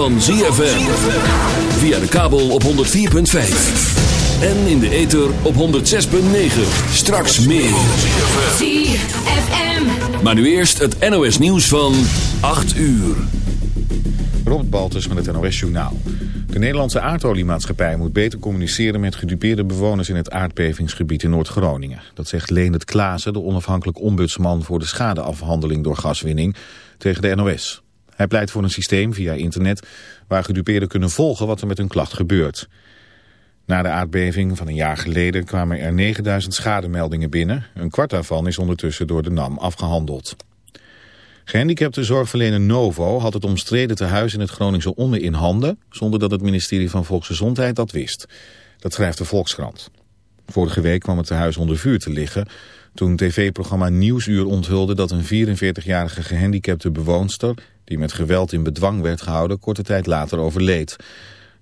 van ZFM. Via de kabel op 104.5. En in de ether op 106.9. Straks meer. ZFM. Maar nu eerst het NOS nieuws van 8 uur. Robert Baltus met het NOS Journaal. De Nederlandse aardoliemaatschappij moet beter communiceren met gedupeerde bewoners in het aardbevingsgebied in Noord-Groningen. Dat zegt Leendert Klaassen, de onafhankelijk ombudsman voor de schadeafhandeling door gaswinning, tegen de NOS. Hij pleit voor een systeem via internet waar gedupeerden kunnen volgen wat er met hun klacht gebeurt. Na de aardbeving van een jaar geleden kwamen er 9000 schademeldingen binnen. Een kwart daarvan is ondertussen door de NAM afgehandeld. Gehandicapte zorgverlener Novo had het omstreden tehuis in het Groningse Onne in handen... zonder dat het ministerie van Volksgezondheid dat wist. Dat schrijft de Volkskrant. Vorige week kwam het tehuis onder vuur te liggen... toen tv-programma Nieuwsuur onthulde dat een 44-jarige gehandicapte bewoonster... die met geweld in bedwang werd gehouden, korte tijd later overleed.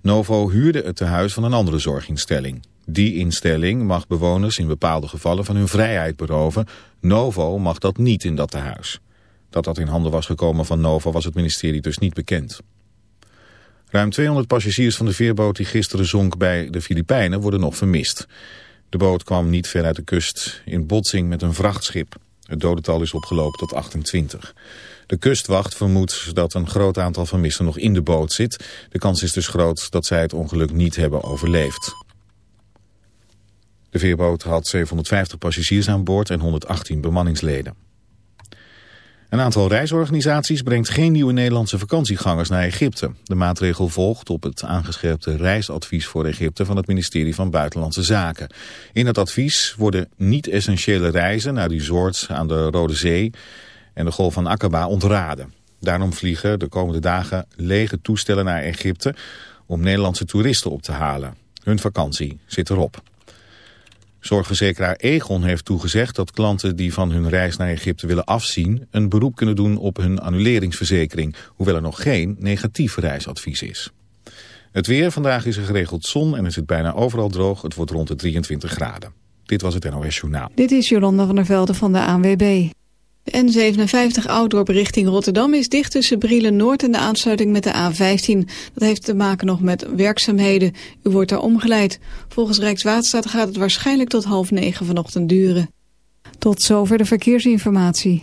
Novo huurde het tehuis van een andere zorginstelling. Die instelling mag bewoners in bepaalde gevallen van hun vrijheid beroven. Novo mag dat niet in dat tehuis. Dat dat in handen was gekomen van Novo was het ministerie dus niet bekend. Ruim 200 passagiers van de veerboot die gisteren zonk bij de Filipijnen worden nog vermist. De boot kwam niet ver uit de kust in botsing met een vrachtschip. Het dodental is opgelopen tot 28. De kustwacht vermoedt dat een groot aantal vermisten nog in de boot zit. De kans is dus groot dat zij het ongeluk niet hebben overleefd. De veerboot had 750 passagiers aan boord en 118 bemanningsleden. Een aantal reisorganisaties brengt geen nieuwe Nederlandse vakantiegangers naar Egypte. De maatregel volgt op het aangescherpte reisadvies voor Egypte van het ministerie van Buitenlandse Zaken. In het advies worden niet-essentiële reizen naar resorts aan de Rode Zee en de Golf van Aqaba ontraden. Daarom vliegen de komende dagen lege toestellen naar Egypte om Nederlandse toeristen op te halen. Hun vakantie zit erop. Zorgverzekeraar Egon heeft toegezegd dat klanten die van hun reis naar Egypte willen afzien... een beroep kunnen doen op hun annuleringsverzekering... hoewel er nog geen negatief reisadvies is. Het weer, vandaag is er geregeld zon en is het bijna overal droog. Het wordt rond de 23 graden. Dit was het NOS Journaal. Dit is Jolanda van der Velde van de ANWB. De N57 Outdoor richting Rotterdam is dicht tussen Brielen Noord en de aansluiting met de A15. Dat heeft te maken nog met werkzaamheden. U wordt daar omgeleid. Volgens Rijkswaterstaat gaat het waarschijnlijk tot half negen vanochtend duren. Tot zover de verkeersinformatie.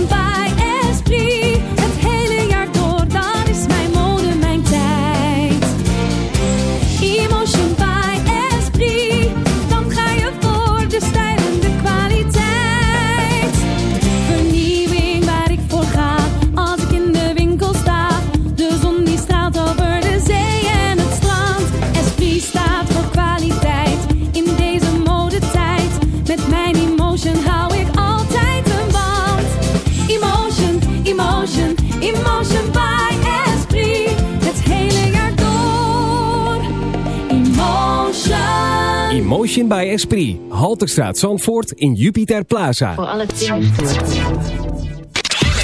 Motion by Esprit. Halterstraat Zandvoort in Jupiter Plaza. Voor alle.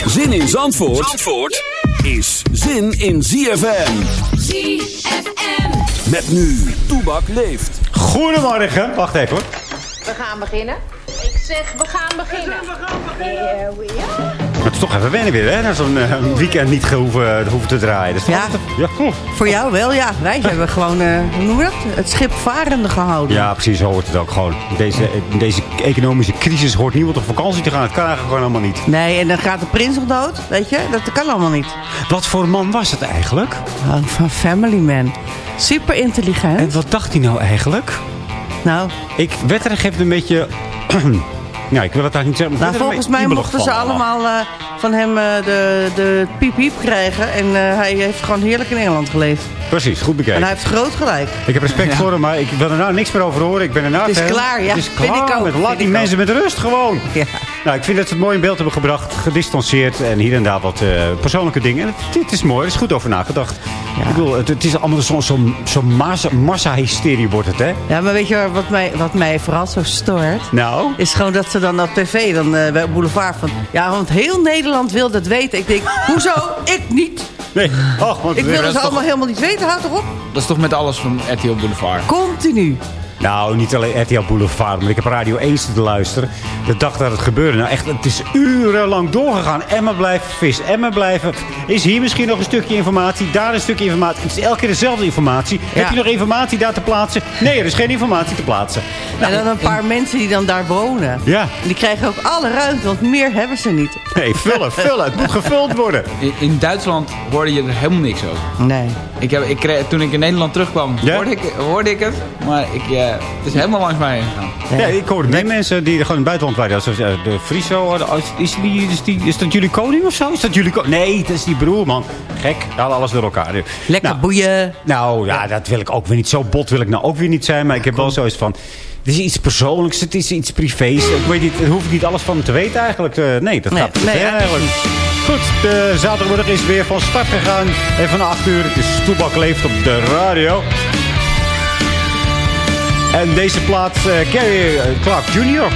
Zin in Zandvoort, Zandvoort is zin in ZFM. ZFM. Met nu, Toebak leeft. Goedemorgen. Wacht even hoor. We gaan beginnen. Ik zeg, we gaan beginnen. Here we are. Het is toch even wennen weer, hè? Na zo'n eh, weekend niet hoeven, hoeven te draaien. Dat is Ja. ja. Voor jou wel, ja. Wij hebben gewoon, eh, hoe noem je dat? Het schip varende gehouden. Ja, precies, zo hoort het ook gewoon. Deze, in deze economische crisis hoort niemand op vakantie te gaan. Het kan eigenlijk gewoon allemaal niet. Nee, en dan gaat de prins nog dood, weet je? Dat kan allemaal niet. Wat voor man was het eigenlijk? Oh, van Family Man. Super intelligent. En wat dacht hij nou eigenlijk? Nou, Ik werd er even een beetje... nou, ik wil het eigenlijk niet zeggen. maar nou volgens mij mochten ze allemaal eh, van hem eh, de, de piep-piep krijgen. En eh, hij heeft gewoon heerlijk in Engeland geleefd. Precies, goed En bekeken. hij heeft groot gelijk. Ik heb respect voor hem, maar ik wil er nou niks meer over horen. Ik ben er nou Het is klaar, ja. Het is Vind klaar. ik ook, Met, laat die mensen met rust gewoon. Ja. Nou, ik vind dat ze het mooi in beeld hebben gebracht. Gedistanceerd en hier en daar wat eh, persoonlijke dingen. En het, het is mooi, er is goed over nagedacht. Ik bedoel, het, het is allemaal zo'n zo, zo massa- massa-hysterie wordt het, hè? Ja, maar weet je wat mij, wat mij vooral zo stoort? Nou? Is gewoon dat ze dan op tv, dan eh, bij Boulevard van... Ja, want heel Nederland wil dat weten. Ik denk, hoezo? Ik niet. Nee, ach, want Ik wil dat is allemaal toch- helemaal niet weten. Houd toch op. Dat is toch met alles van RTL Boulevard? Continu. Nou, niet alleen RTL Boulevard, maar ik heb Radio 1 te luisteren. De dag dat het gebeurde. Nou echt, het is urenlang doorgegaan. Emma blijft vis, Emma blijven. Is hier misschien nog een stukje informatie? Daar een stukje informatie. Het is elke keer dezelfde informatie. Heb je nog informatie daar te plaatsen? Nee, er is geen informatie te plaatsen. Nou, en dan een paar mensen die dan daar wonen. Ja. En die krijgen ook alle ruimte, want meer hebben ze niet. Nee, vullen, vullen. Het moet gevuld worden. In, in Duitsland hoorde je er helemaal niks over. Nee. Ik heb, ik kreeg, toen ik in Nederland terugkwam, Ja? hoorde, ik, hoorde ik het. Maar ik, eh, het is helemaal langs mij heen gegaan. Ja, ik hoorde meer mensen die gewoon in het buitenland waren. Zoals eh, de Friso. eh, Is, die, is, die, is dat jullie koning of zo? Is dat jullie koning? Nee, dat is die broer, man. Gek. We halen alles door elkaar. Lekker Nou, boeien. Nou ja, dat wil ik ook weer niet. Zo bot wil ik nou ook weer niet zijn. Maar ik heb wel zoiets van... Het is iets persoonlijks, het is iets privés. Ik weet niet, daar hoef ik niet alles van te weten eigenlijk. Eh, nee, dat Nee, gaat te nee, ver eigenlijk eigenlijk. Goed, de zaterdagmiddag is weer van start gegaan. En van 8 uur is Toebak leeft op de radio. En deze plaat, eh Gary Clark Jr.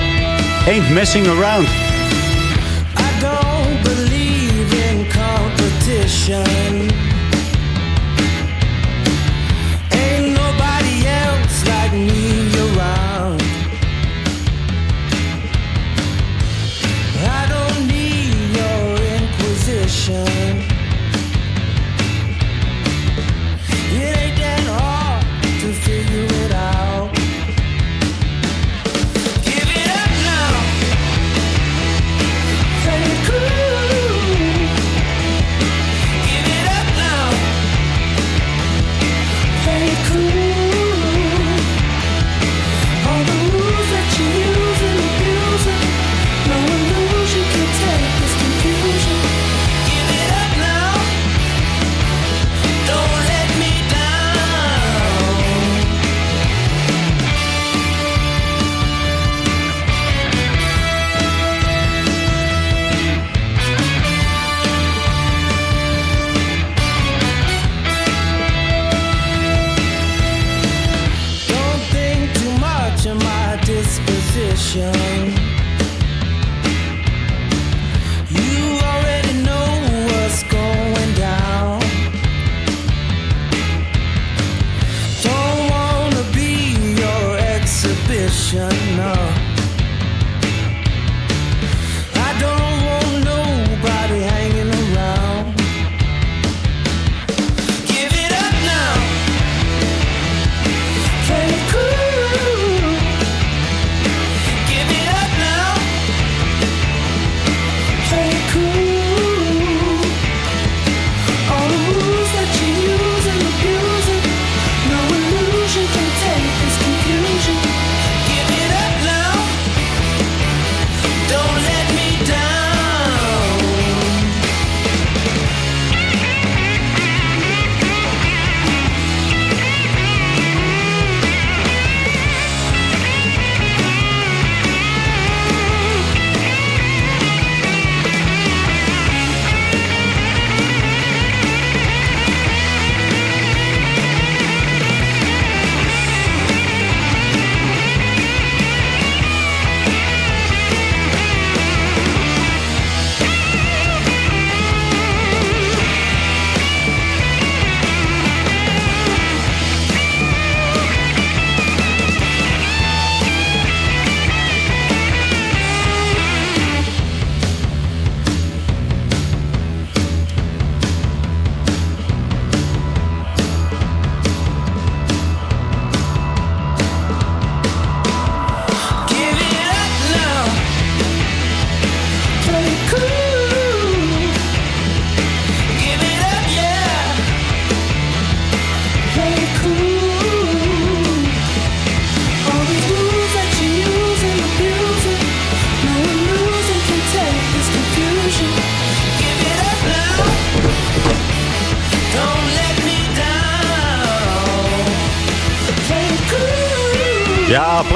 Ain't Messing Around. I don't believe in competition. Ain't nobody else like me around. I don't need your inquisition.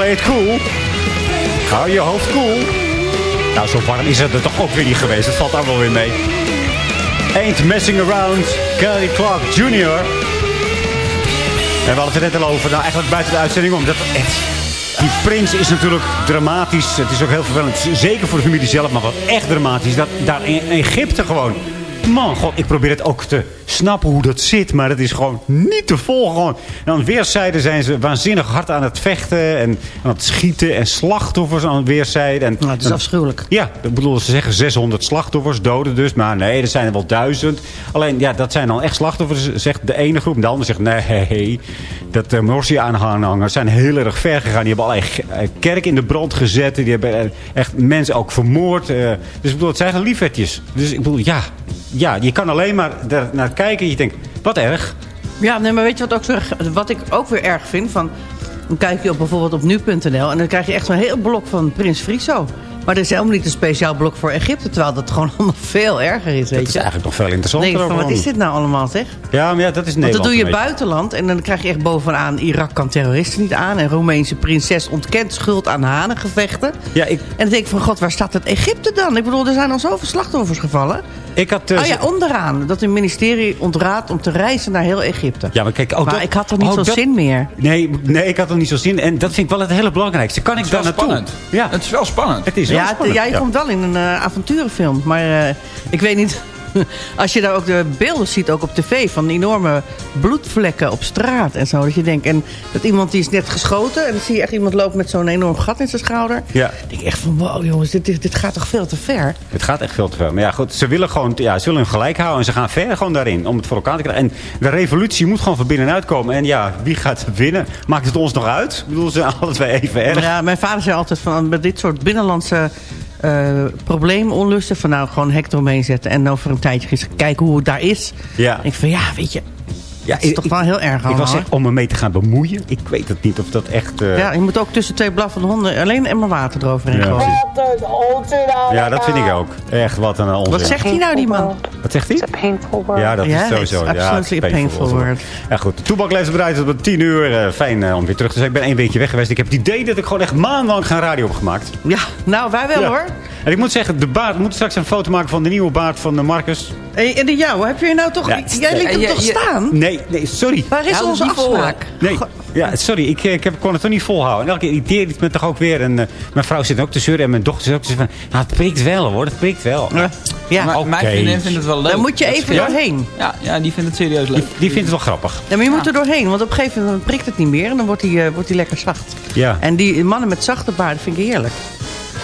Play cool. Hou je hoofd cool. Nou, zo warm is het er toch ook weer niet geweest. Dat valt daar wel weer mee. Ain't messing around. Kelly Clark Jr. En we hadden het net al over. Nou, eigenlijk buiten de uitzending om. Dat echt... Die prins is natuurlijk dramatisch. Het is ook heel vervelend. Zeker voor de familie zelf, maar wat echt dramatisch. Dat daar in Egypte gewoon... Man, god, ik probeer het ook te snappen hoe dat zit. Maar het is gewoon niet te volgen. Gewoon. En aan weerszijden zijn ze waanzinnig hard aan het vechten. En aan het schieten. En slachtoffers aan weerszijden. En, Nou, het is afschuwelijk. Ja, ik bedoel, ze zeggen 600 slachtoffers, doden dus. Maar nee, er zijn er wel duizend. Alleen, ja, dat zijn dan echt slachtoffers, zegt de ene groep. En de andere zegt, nee, dat uh, Morsi-aanhangers zijn heel erg ver gegaan. Die hebben allerlei eh, kerk in de brand gezet. Die hebben eh, echt mensen ook vermoord. eh. dus ik bedoel, het zijn geen liefhetjes. Dus ik bedoel, ja, ja, je kan alleen maar daar naar kijken. Je denkt, wat erg. Ja, nee, maar weet je wat, ook zo, wat ik ook weer erg vind? Van, dan kijk je op bijvoorbeeld op nu.nl en dan krijg je echt zo'n heel blok van Prins Friso. Maar er is helemaal niet een speciaal blok voor Egypte, terwijl dat gewoon allemaal veel erger is, weet Dat is je. eigenlijk nog veel interessanter. Nee, van, wat is dit nou allemaal, zeg? Ja, maar ja, dat is Want dat Nederland. doe je buitenland en dan krijg je echt bovenaan... Irak kan terroristen niet aan en Roemeense prinses ontkent schuld aan hanengevechten. Ja, ik, En dan denk ik van, god, waar staat het Egypte dan? Ik bedoel, er zijn al zoveel slachtoffers gevallen. Ik had... eh, oh ja, onderaan. Dat een ministerie ontraadt om te reizen naar heel Egypte. Ja, maar kijk, ook maar dat- ik had er niet oh, zo dat- zin meer. Nee, nee, ik had er niet zo zin in. En dat vind ik wel het hele belangrijkste. Kan ik Het is daar wel naartoe? spannend. Ja, Het is wel spannend. het is wel Ja, het- spannend. ja, je komt wel in een eh, avonturenfilm. Maar eh, ik weet niet... Als je daar ook de beelden ziet, ook op tv... van enorme bloedvlekken op straat en zo. Dat je denkt, en dat iemand die is net geschoten... en dan zie je echt iemand lopen met zo'n enorm gat in zijn schouder. Ja. Dan denk ik echt van, wow jongens, dit, dit, dit gaat toch veel te ver. Het gaat echt veel te ver. Maar ja, goed, ze willen gewoon ja, ze willen hun gelijk houden. En ze gaan ver gewoon daarin om het voor elkaar te krijgen. En de revolutie moet gewoon van binnenuit komen. En ja, wie gaat winnen? Maakt het ons nog uit? Ik bedoel, ze zijn alle twee even erg. Ja, mijn vader zei altijd van bij dit soort binnenlandse eh problemen, onlusten, van nou gewoon hek eromheen zetten en over een tijdje eens kijken hoe het daar is. Ja. Ik van ja, weet je, Ja, het is toch wel heel erg Ik allemaal. was echt om me mee te gaan bemoeien. Ik weet het niet of dat echt... eh, Ja, je moet ook tussen twee blaffende honden alleen een emmer water eroverheen Ja, gooien. ja, dat vind ik ook. Echt wat een onzin. Wat zegt hij nou, die man? Wat zegt hij? painful word. Ja, dat is sowieso. ja, is painful painful word. Ja, goed. Toebak leeft bereid tot 10 uur. Eh, fijn eh, om weer terug te zijn. Ik ben één weekje weg geweest. Ik heb het idee dat ik gewoon echt maandenlang geen radio heb gemaakt. Ja, nou wij wel Ja. hoor. En ik moet zeggen, de baard. We moeten straks een foto maken van de nieuwe baard van Marcus. Hey, en de jou, heb je nou toch... Ja, jij liet hem ja, toch staan? Nee, nee, sorry. Waar is Ja, onze afspraak? Nee, ja, sorry. Ik, eh, ik heb, kon het toch niet volhouden. En elke keer irriteert het me toch ook weer. En eh, mijn vrouw zit ook te zeuren. En mijn dochter zit ook te. Nou, het prikt wel hoor. Het prikt wel. Ja. Ja, Maar Oké. Mijn vriendin vindt het wel leuk. daar moet je even is- doorheen. Ja, ja, die vindt het serieus leuk. Die vindt het wel grappig. Ja, maar je moet er doorheen, want op een gegeven moment prikt het niet meer... en dan wordt hij eh, wordt hij lekker zacht. Ja. En die mannen met zachte baarden vind ik heerlijk.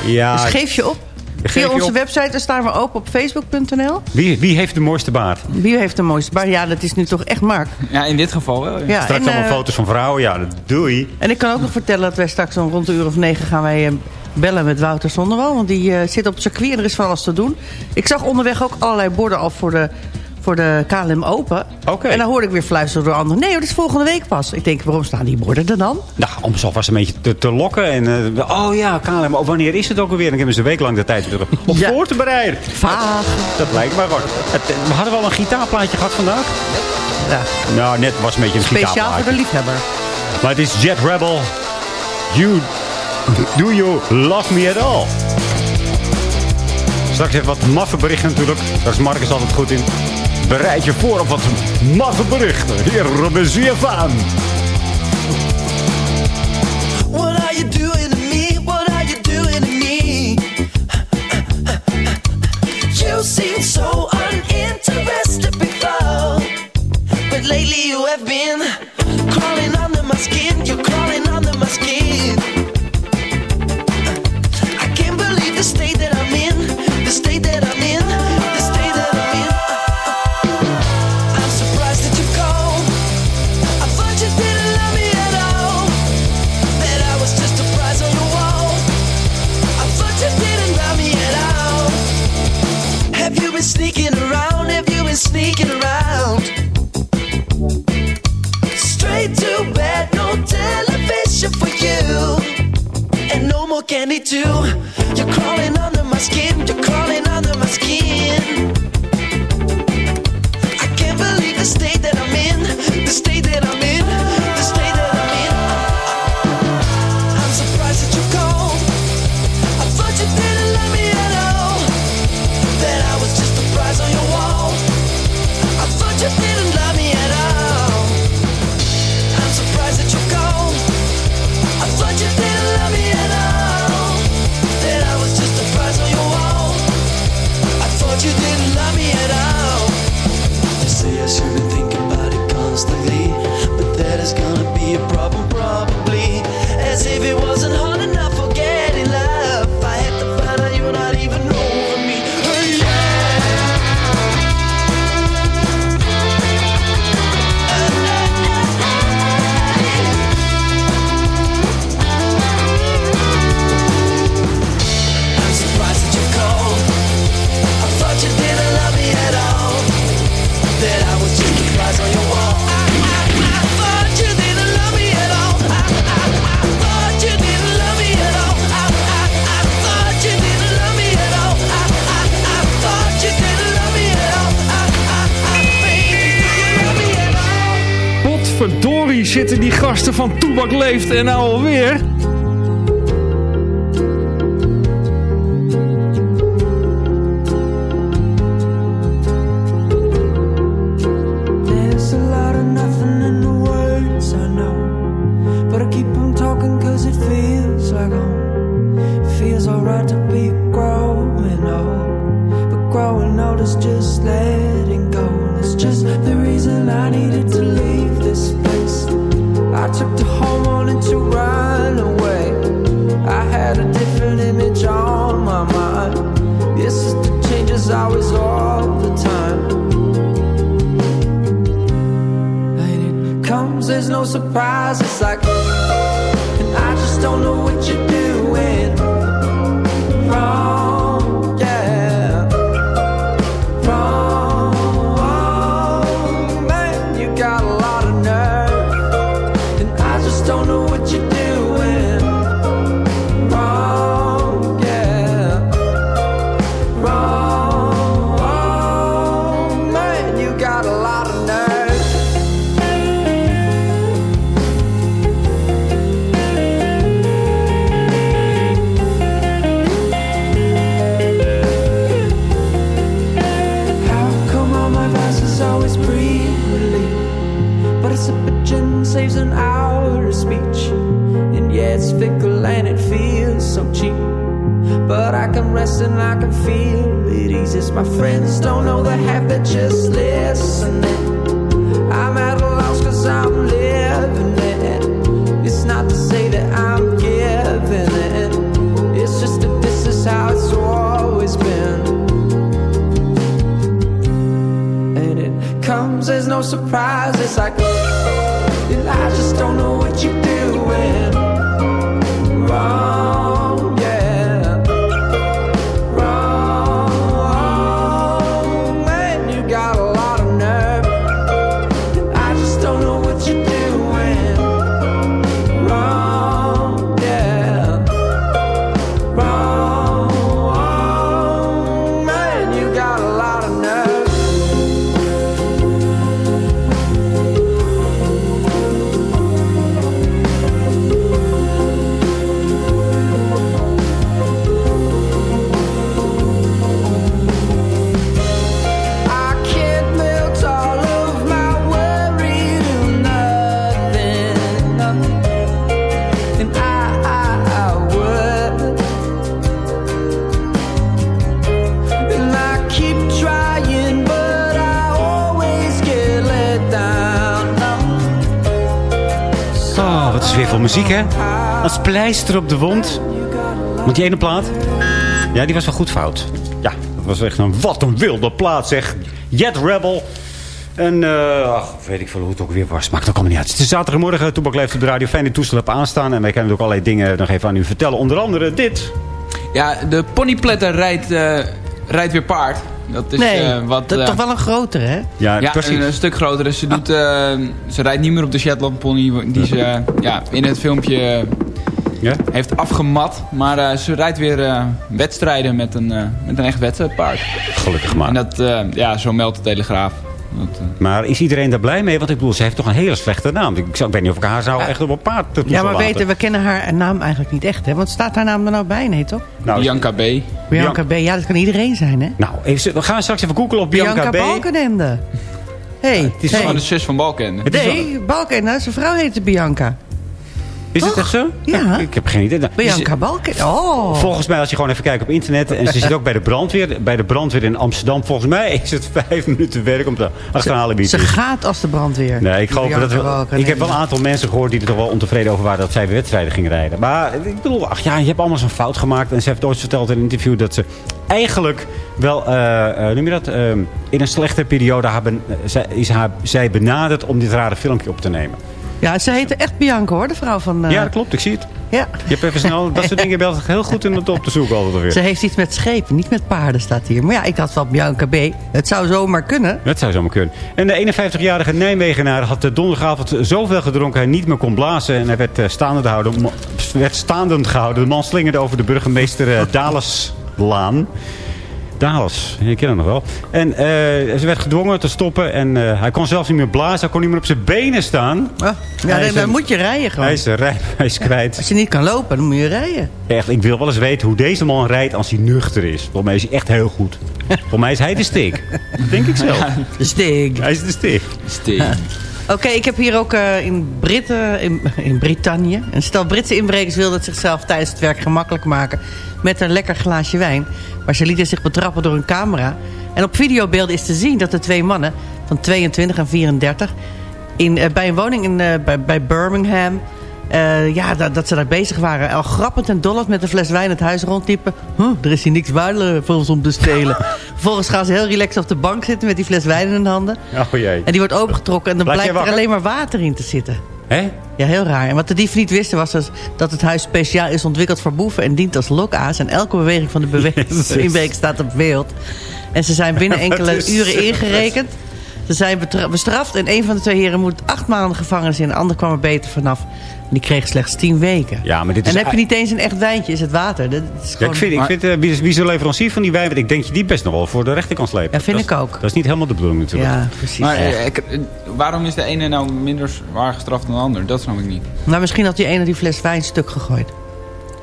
Ja, Dus geef je op. Via onze op. website staan we open op facebook.nl. Wie, wie heeft de mooiste baard? Wie heeft de mooiste baard? Ja, dat is nu toch echt Mark. Ja, in dit geval wel. Ja. Ja, Straks en, allemaal eh, foto's van vrouwen. Ja, dat doei. en ik kan ook nog vertellen dat wij straks om rond de uur of negen gaan wij eh, bellen met Wouter Zonnewal. Want die eh, zit op het circuit en er is van alles te doen. Ik zag onderweg ook allerlei borden al voor de, voor de KLM Open. Oké. En dan hoorde ik weer fluisteren door anderen. Nee, dat is volgende week pas. Ik denk, waarom staan die borden er dan? Nou, om ze alvast een beetje te, te lokken. En, eh, oh ja, KLM, oh, wanneer is het ook alweer? Dan hebben ze een week lang de tijd om om Ja. voor te bereiden. Vaag. Dat lijkt me gewoon. Het, eh, we hadden wel een gitaarplaatje gehad vandaag. Ja, Nou, net was een beetje een speciaal voor gitaarplaatje. de liefhebber. Maar het is Jet Rebel. You, do you love me at all? Straks even wat maffe berichten natuurlijk. Daar is Marcus altijd goed in. Bereid je voor op wat maffe berichten. Hier bij ZFM. What are you doing to me? What are you doing to me? You seem so uninterested before, but lately you have been any two. You're crawling on. Toebak Leeft a different image on my mind. This is the changes always all the time. And it comes, there's no surprise. It's like, and I just don't know what you're doing and I can feel it eases. My friends don't know the half, they're just listening. I'm at a loss cause I'm living it. It's not to say that I'm giving it. It's just that this is how it's always been. and it comes as no surprise. It's like, I just don't know what you're doing Als pleister op de wond. Want die ene plaat, ja, die was wel goed fout. Ja, dat was echt een, wat een wilde plaat, zeg. Jet Rebel. En, eh, ach, weet ik veel hoe het ook weer was. Maakt ook allemaal niet uit. Het is zaterdagmorgen, Toebak leeft op de radio. Fijn dat toestel hebt aanstaan. En wij kunnen ook allerlei dingen nog even aan u vertellen. Onder andere dit. Ja, de ponypletter rijdt, eh, rijdt weer paard. Dat is nee, eh, wat... dat toch wel een grotere, hè? Ja, ja, precies. een, een stuk groter. Dus ze, doet, eh, ze rijdt niet meer op de Shetland pony die ze ja, in het filmpje Ja? heeft afgemat. Maar eh, ze rijdt weer eh, wedstrijden met een, eh, met een echt wedstrijdpaard. Gelukkig maar. En dat, eh, ja, zo meldt de Telegraaf. Dat, Maar is iedereen daar blij mee? Want ik bedoel, ze heeft toch een hele slechte naam. Ik, zou, ik weet niet of ik haar zou echt op een paard moeten Ja, maar laten. weten, we kennen haar naam eigenlijk niet echt, hè? Want staat haar naam er nou bij? Nee, toch? Nou, Bianca B. Bianca B. Ja, dat kan iedereen zijn, hè? Nou, even, we gaan straks even googlen op Bianca, Bianca B. Balkenende. Hey, Het is hey. gewoon de zus van Balken. Het is wel- Nee, Balkenende, zijn vrouw heette Bianca. Is het echt zo? Ja. Ik heb geen idee. Nou, Bianca Balkenende. Oh. Volgens mij, als je gewoon even kijkt op internet... en ze zit ook bij de brandweer, bij de brandweer in Amsterdam... volgens mij is het vijf minuten werk om te achterhalen wie Ze gaat als de brandweer. Nee, ik, geloof dat we, ik heb wel een aantal mensen gehoord die er toch wel ontevreden over waren dat zij weer wedstrijden ging rijden. Maar ik bedoel, ach ja, je hebt allemaal zo'n fout gemaakt. En ze heeft ooit verteld in een interview dat ze eigenlijk wel, eh, noem je dat, eh, in een slechte periode hebben, eh, zij, is haar, zij benaderd om dit rare filmpje op te nemen. Ja, ze heette echt Bianca, hoor, de vrouw van... eh, Ja, dat klopt, ik zie het. ja. Je hebt even snel, dat soort dingen ben heel goed in het op te zoeken altijd Ze weer. heeft iets met schepen, niet met paarden, staat hier. Maar ja, ik had wel Bianca B. Het zou zomaar kunnen. Dat zou zomaar kunnen. En de 51-jarige Nijmegenaar had de donderdagavond zoveel gedronken hij niet meer kon blazen. En hij werd, eh, staande gehouden, werd staandend gehouden. De man slingerde over de burgemeester eh, Daleslaan. Dallas, je kent hem nog wel. En eh, ze werd gedwongen te stoppen. En eh, hij kon zelfs niet meer blazen. Hij kon niet meer op zijn benen staan. Ja, Hij dan, moet je rijden gewoon. Hij is, een rij, hij is kwijt. Als je niet kan lopen, dan moet je rijden. Echt, ik wil wel eens weten hoe deze man rijdt als hij nuchter is. Volgens mij is hij echt heel goed. Volgens mij is hij de stick. Denk ik zelf. De stick. Hij is de stick. Sting. Oké, ik heb hier ook eh, in, Britten, in, in Brittannië... een stel Britse inbrekers wilden het zichzelf tijdens het werk gemakkelijk maken... met een lekker glaasje wijn. Maar ze lieten zich betrappen door een camera. En op videobeelden is te zien dat de twee mannen van 22 en 34... In, eh, bij een woning in, eh, bij, bij Birmingham... eh, ja, dat, dat ze daar bezig waren. Al grappend en dollend met een fles wijn het huis rondliepen. Huh, er is hier niks waardeloos voor ons om te stelen. Vervolgens gaan ze heel relaxed op de bank zitten... met die fles wijn in hun handen. Oh jee. En die wordt opengetrokken en dan blijkt er alleen maar water in te zitten. Hè? Ja, heel raar. En wat de dieven niet wisten was dus dat het huis speciaal is ontwikkeld voor boeven... en dient als lokaas. En elke beweging van de bewe- Jezus. inbreker staat op beeld. En ze zijn binnen enkele uren ingerekend. Ze zijn bestraft en een van de twee heren moet acht maanden gevangenis in. De ander kwam er beter vanaf. En die kreeg slechts tien weken. Ja, maar dit en is... dan heb je niet eens een echt wijntje, is het water. Dat is Ja, ik vind, ik vind eh, wie, is, wie is de leverancier van die wijn? Want ik denk dat je die best nog wel voor de rechter kan slepen. Ja, vind Dat ik is- ook. Dat is niet helemaal de bedoeling natuurlijk. Ja, precies. Maar eh, ik- eh, waarom is de ene nou minder zwaar gestraft dan de ander? Dat snap ik niet. Nou, misschien had die ene die fles wijn stuk gegooid.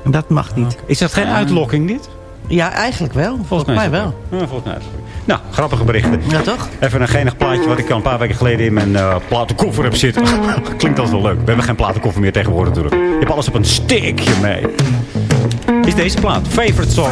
En dat mag niet. Is dat geen Ja. uitlokking dit? Ja, eigenlijk wel. Volgens, mij wel. Ja, volgens mij. Nou, grappige berichten. Ja, toch? Even een genig plaatje wat ik al een paar weken geleden in mijn eh, platenkoffer heb zitten. Klinkt altijd wel leuk. We hebben geen platenkoffer meer tegenwoordig natuurlijk. Je hebt alles op een stickje mee. Is deze plaat. Favorite song.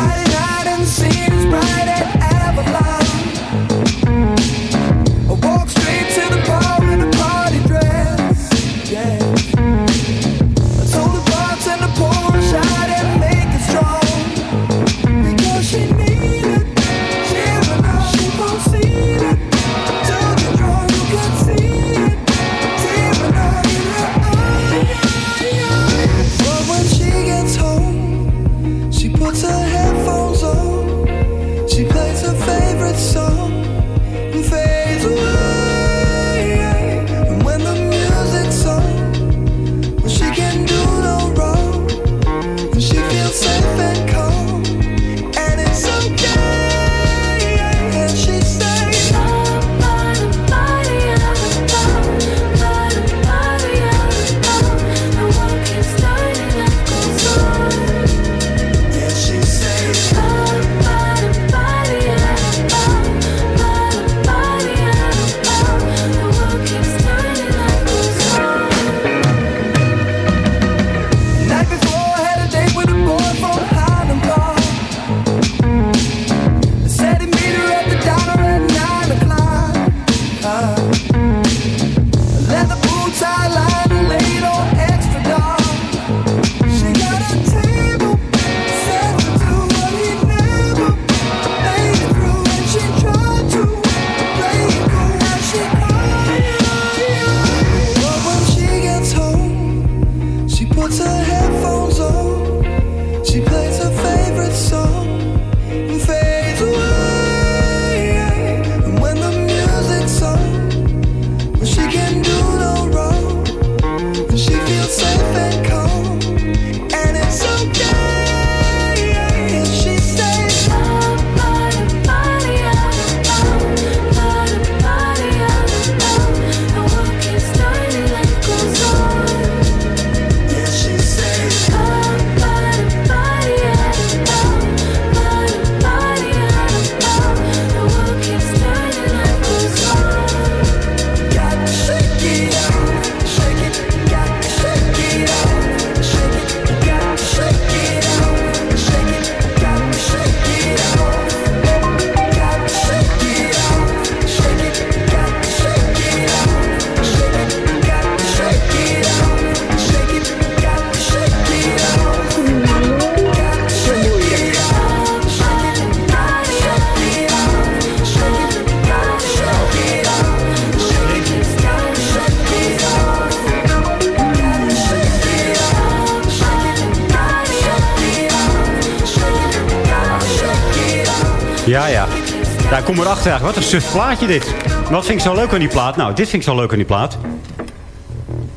Suf plaatje dit. Wat vind ik zo leuk aan die plaat? Nou, dit vind ik zo leuk aan die plaat.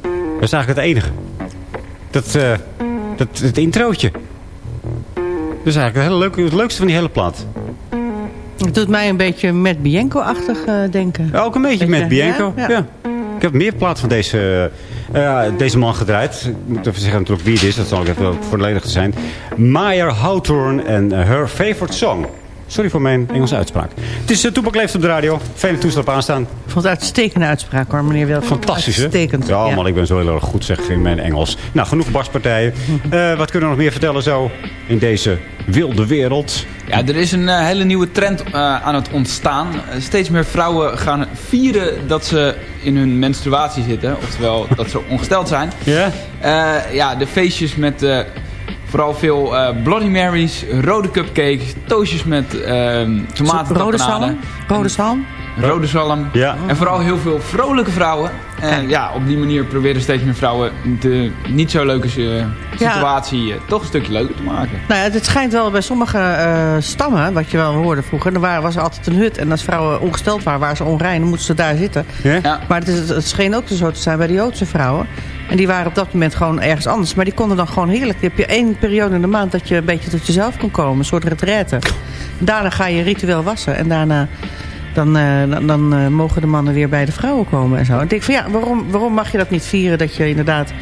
Dat is eigenlijk het enige. Dat, eh, dat het introotje. Dat is eigenlijk het, hele leuke, het leukste van die hele plaat. Het doet mij een beetje met Bianco-achtig eh, denken. Ook een beetje met Bianco. Ja, Ja, ja. Ik heb meer plaat van deze, eh, deze man gedraaid. Ik moet even zeggen natuurlijk wie het is. Dat zal ook even volledig zijn. Maya Hawthorne en Her Favorite Song. Sorry voor mijn Engelse uitspraak. Het is uh, Toepak Leeft op de radio. Fijne toestel op aanstaan. Ik vond het uitstekende uitspraak hoor, meneer Wilf. Fantastisch, hè? Uitstekend. Ja, man, ik ben zo heel erg goed zeg in mijn Engels. Nou, genoeg barstpartijen. Eh, wat kunnen we nog meer vertellen zo in deze wilde wereld? Ja, er is een eh, hele nieuwe trend eh, aan het ontstaan. Eh, steeds meer vrouwen gaan vieren dat ze in hun menstruatie zitten. Oftewel dat ze ongesteld zijn. Ja? Eh, ja, de feestjes met eh, vooral veel eh, Bloody Marys, rode cupcake, toastjes met eh tomaten. Rode zalm? Rode zalm? Rode zalm. Ja. En vooral heel veel vrolijke vrouwen. En ja, op die manier proberen steeds meer vrouwen de niet zo leuke eh, situatie eh, toch een stukje leuker te maken. Nou ja, het schijnt wel bij sommige eh, stammen, wat je wel hoorde vroeger... er waren- was er altijd een hut en als vrouwen ongesteld waren, waren ze onrein... dan moesten ze daar zitten. Ja? Maar het, is, het scheen ook zo te zijn bij de Joodse vrouwen. En die waren op dat moment gewoon ergens anders. Maar die konden dan gewoon heerlijk... Je hebt je één periode in de maand dat je een beetje tot jezelf kon komen. Een soort retraite. Daarna ga je ritueel wassen. En daarna... Dan, eh, dan, dan eh, mogen de mannen weer bij de vrouwen komen en zo. En ik denk van ja, waarom, waarom mag je dat niet vieren dat je inderdaad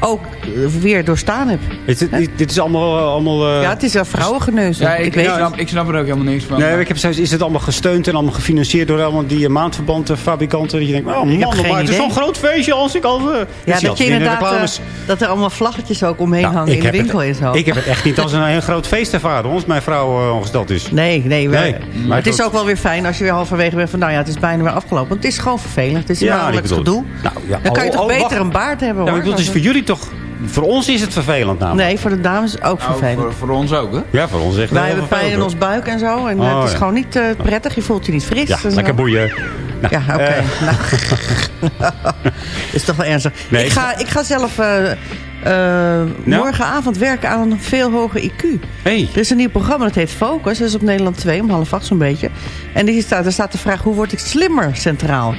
ook eh, weer doorstaan hebt? Is dit, dit, dit is allemaal... allemaal eh, Ja, het is wel vrouwengeneuzel. Ja, ik, weet snap, ik snap er ook helemaal niks van. Nee, ik heb is het allemaal gesteund en allemaal gefinancierd door allemaal die eh, maandverbanden, fabrikanten? Dat je denkt, oh man, heb maar het is zo'n groot feestje als ik al... eh, Ja, dat je in de inderdaad eh, dat er allemaal vlaggetjes ook omheen Nou, hangen in de heb winkel het, en zo. Ik heb het echt niet als een heel groot feest ervaren, als mijn vrouw eh, ongesteld is. Nee, nee. we- Nee, maar het is ook wel weer fijn als je weer halverwege bent van... nou ja, het is bijna weer afgelopen. Want het is gewoon vervelend. Het is een Ja, gedoe. Nou, ja, Dan kan je oh, toch oh, beter een baard hebben, hoor. ik bedoel, het is voor jullie toch... Voor ons is het vervelend namelijk. Nee, voor de dames ook Nou, vervelend. voor, voor ons ook, hè? Ja, voor ons echt Wij hebben pijn in ons buik en zo. En eh, Oh, het is ja. gewoon niet eh, prettig. Je voelt je niet fris. Ja, en zo. lekker boeien. Nou, Ja, oké. eh, Nou. is toch wel ernstig. Nee, ik, ga, ik ga zelf eh, eh, morgenavond werken aan een veel hoger IQ. Hey. Er is een nieuw programma, dat heet Focus. Dat is op Nederland 2, om half acht zo'n beetje. En die staat, daar staat de vraag, hoe word ik slimmer centraal?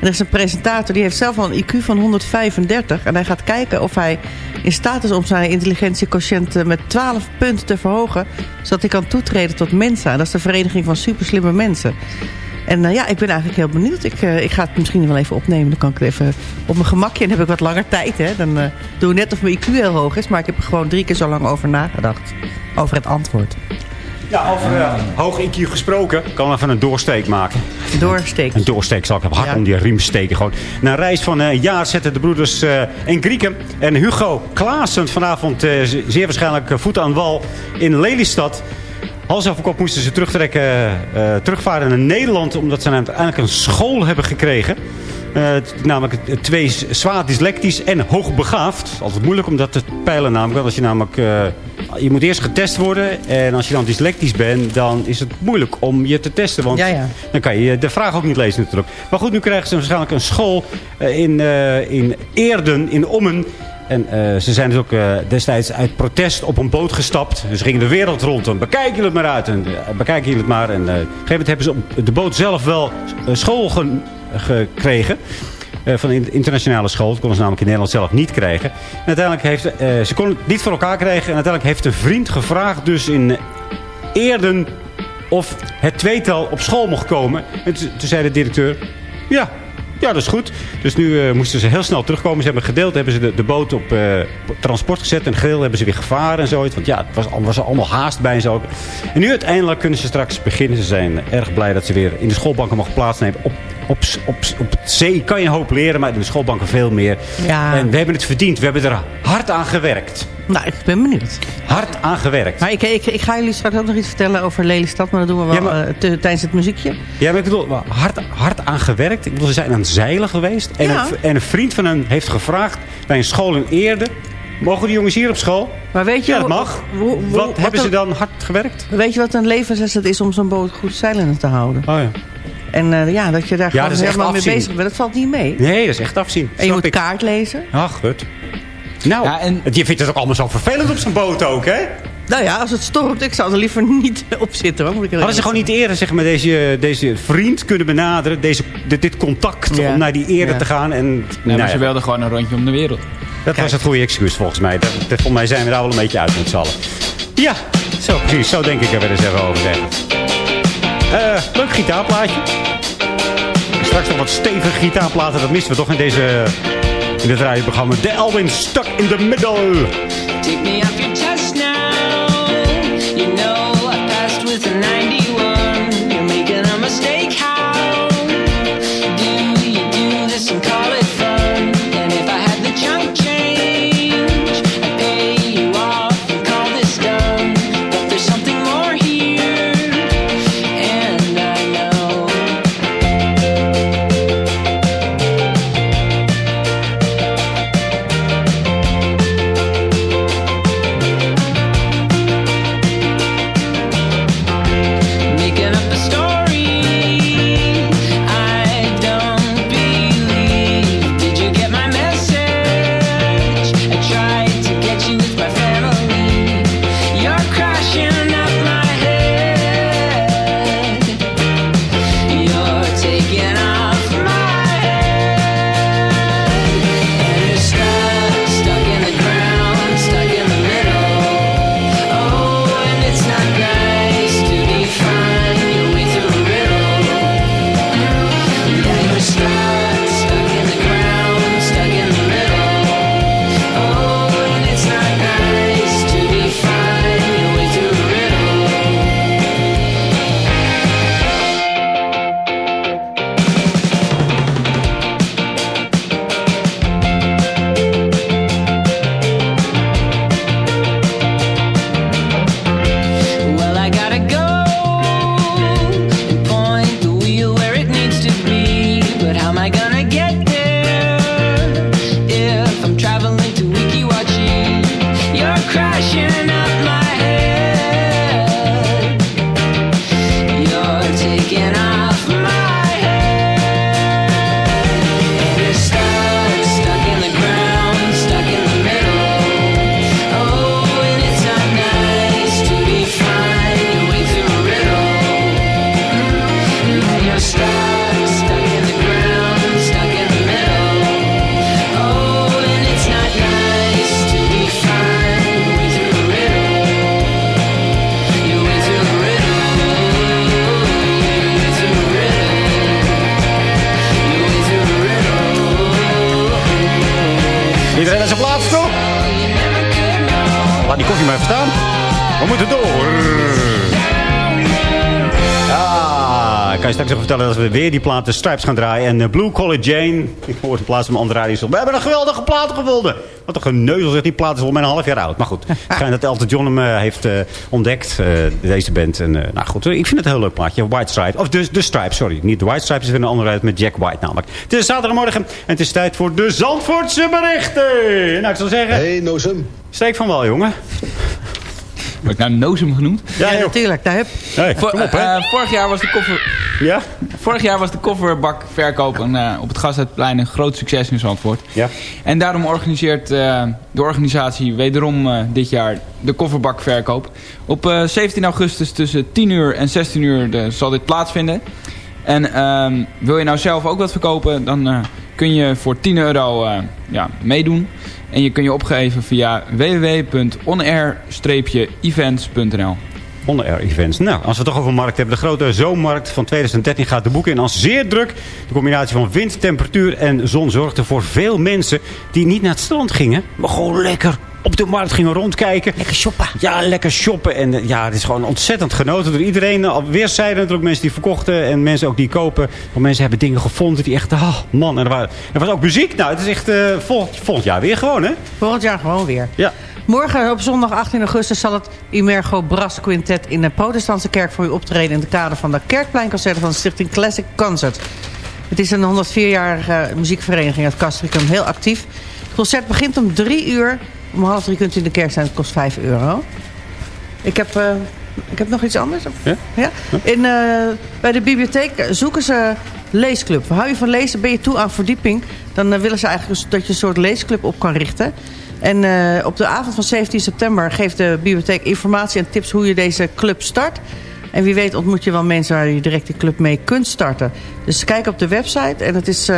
Er is een presentator, die heeft zelf al een IQ van 135. En hij gaat kijken of hij in staat is om zijn intelligentiequotient eh, met 12 punten te verhogen. Zodat hij kan toetreden tot Mensa. Dat is de vereniging van superslimme mensen. En eh, ja, ik ben eigenlijk heel benieuwd. Ik, eh, ik ga het misschien wel even opnemen. Dan kan ik het even op mijn gemakje. En heb ik wat langer tijd. Hè. Dan doe ik net of mijn IQ heel hoog is. Maar ik heb er gewoon drie keer zo lang over nagedacht. Over het antwoord. Ja, over eh, hoog IQ gesproken. Ik kan even een doorsteek maken. Doorsteek. Een doorsteek zal ik heb hard Ja. om die riem steken. Gewoon. Na een reis van eh, een jaar zetten de broeders eh en Grieken en Hugo Klaassen vanavond eh, zeer waarschijnlijk voet aan wal in Lelystad. Hals over kop moesten ze terugtrekken, eh, terugvaren naar Nederland omdat ze uiteindelijk een school hebben gekregen. Eh, namelijk eh, twee zwaar dyslectisch en hoogbegaafd. Altijd moeilijk om dat te peilen namelijk. Als je namelijk... eh, je moet eerst getest worden. En als je dan dyslectisch bent, dan is het moeilijk om je te testen. Want Ja, ja. dan kan je de vraag ook niet lezen natuurlijk. Maar goed, nu krijgen ze waarschijnlijk een school in, in Eerden, in Ommen. En ze zijn dus ook destijds uit protest op een boot gestapt. Dus ze gingen de wereld rond. En bekijken jullie het maar uit. En bekijken jullie het maar. En op een gegeven moment hebben ze op de boot zelf wel school gekregen. Eh, van de internationale school. Dat konden ze namelijk in Nederland zelf niet krijgen. En uiteindelijk heeft eh, ze konden het niet voor elkaar krijgen. En uiteindelijk heeft een vriend gevraagd dus in Eerden of het tweetal op school mocht komen. En toen zei de directeur, ja, ja, dat is goed. Dus nu eh, moesten ze heel snel terugkomen. Ze hebben gedeeld, hebben ze de, boot op transport gezet. En geheel hebben ze weer gevaren en zoiets. Want ja, het was, was allemaal haast bij en zo. En nu uiteindelijk kunnen ze straks beginnen. Ze zijn erg blij dat ze weer in de schoolbanken mogen plaatsnemen. Op, op, op, op zee kan je een hoop leren, maar in de schoolbanken veel meer. Ja. En we hebben het verdiend. We hebben er hard aan gewerkt. Nou, ik ben benieuwd. Hard aan gewerkt. Maar ik, ik, ik ga jullie straks ook nog iets vertellen over Lelystad. Maar dat doen we wel Ja, maar- eh, te- tijdens het muziekje. Ja, maar ik bedoel, hard, hard aan gewerkt. Ik bedoel, ze zijn aan het zeilen geweest. En, Ja. een, en een vriend van hen heeft gevraagd bij een school in Eerde... Mogen die jongens hier op school? Maar weet je... Ja, dat mag. hoe- hoe- wat, wat hebben ze dan hard gewerkt? Weet je wat een levensles het is om zo'n boot goed zeilend te houden? Oh ja. En eh, ja, dat je daar Ja, gewoon helemaal mee bezig bent. Dat valt niet mee. Nee, dat is echt afzien. En je Snap moet ik. kaart lezen. Ach, goed. Nou, Ja, en- je vindt het ook allemaal zo vervelend op zo'n boot ook, hè? Nou ja, als het stormt, ik zou er liever niet op zitten. Hoor, moet ik Hadden ze gewoon niet eerder zeg maar, deze, deze vriend kunnen benaderen, deze, dit, dit contact, Ja. om naar die Ja. te gaan? En, Nee, nou maar ja, ze wilden gewoon een rondje om de wereld. dat was het goede excuus volgens mij. Dat, dat- volgens mij zijn we daar wel een beetje uit met z'n allen. Ja, zo precies. Zo denk ik er wel eens even over zeggen. Eh, leuk gitaarplaatje. Straks nog wat stevige gitaarplaten. Dat misten we toch in deze... In dit radioprogramma. De Elwin Stuck in the Middle. Me Iedereen naar zijn plaats toe. Laat die koffie maar staan. We moeten door. Kan je straks even vertellen dat we weer die platen Stripes gaan draaien. En eh, Blue Collar Jane. Ik hoor in plaats van mijn andere radio. We hebben een geweldige plaat gevonden. Wat een geneuzel zegt. Die plaat is al bijna een half jaar oud. Maar goed, ik schijn dat Elton John hem eh, heeft eh, ontdekt. eh, deze band. En, eh, nou goed, ik vind het een heel leuk plaatje. White Stripes. Of de, de Stripes, sorry. Niet de White Stripes. is weer een andere uit met Jack White namelijk. Het is zaterdagmorgen. En het is tijd voor de Zandvoortse berichten. Nou, ik zou zeggen... Hey, Nozem. Steek van wel, jongen. Word ik nou Nozem genoemd? Ja, joh. natuurlijk. Daar heb. Hey, Vor- kom op, hè. eh, vorig jaar was de koffer... Ja? Vorig jaar was de kofferbakverkoop een, eh, op het Gasthuisplein een groot succes in Zandvoort. Ja. En daarom organiseert eh, de organisatie wederom eh, dit jaar de kofferbakverkoop. Op eh, 17 augustus tussen 10 uur en 16 uur de- zal dit plaatsvinden. En ehm, wil je nou zelf ook wat verkopen, dan eh, kun je voor 10 euro eh, ja, meedoen. En je kun je opgeven via www.onair-events.nl On Air Events. Nou, als we het toch over markt hebben. De grote zomermarkt van 2013 gaat de boeken in als zeer druk. De combinatie van wind, temperatuur en zon zorgde voor veel mensen die niet naar het strand gingen. Maar gewoon lekker op de markt gingen rondkijken. Lekker shoppen. Ja, lekker shoppen. En eh, ja, het is gewoon ontzettend genoten door iedereen. Al weerszijden er ook mensen die verkochten en mensen ook die kopen. Want mensen hebben dingen gevonden die echt... Oh man, en er, waren, er was ook muziek. Nou, het is echt eh, volgend, volgend jaar weer gewoon, hè? Volgend jaar gewoon weer. Ja. Morgen op zondag 18 augustus zal het Imergo Brass Quintet in de protestantse kerk voor u optreden in het kader van de Kerkpleinconcerten van de Stichting Classic Concert. Het is een 104-jarige muziekvereniging uit Castricum, heel actief. Het concert begint om drie uur. Om half drie kunt u in de kerk zijn, het kost 5 euro. Ik heb, eh, ik heb nog iets anders. Ja? Ja? In, eh, bij de bibliotheek zoeken ze leesclub. Hou je van lezen, ben je toe aan verdieping... dan eh, willen ze eigenlijk dat je een soort leesclub op kan richten. En eh, op de avond van 17 september geeft de bibliotheek informatie en tips... hoe je deze club start. En wie weet ontmoet je wel mensen waar je direct die club mee kunt starten. Dus kijk op de website en het is...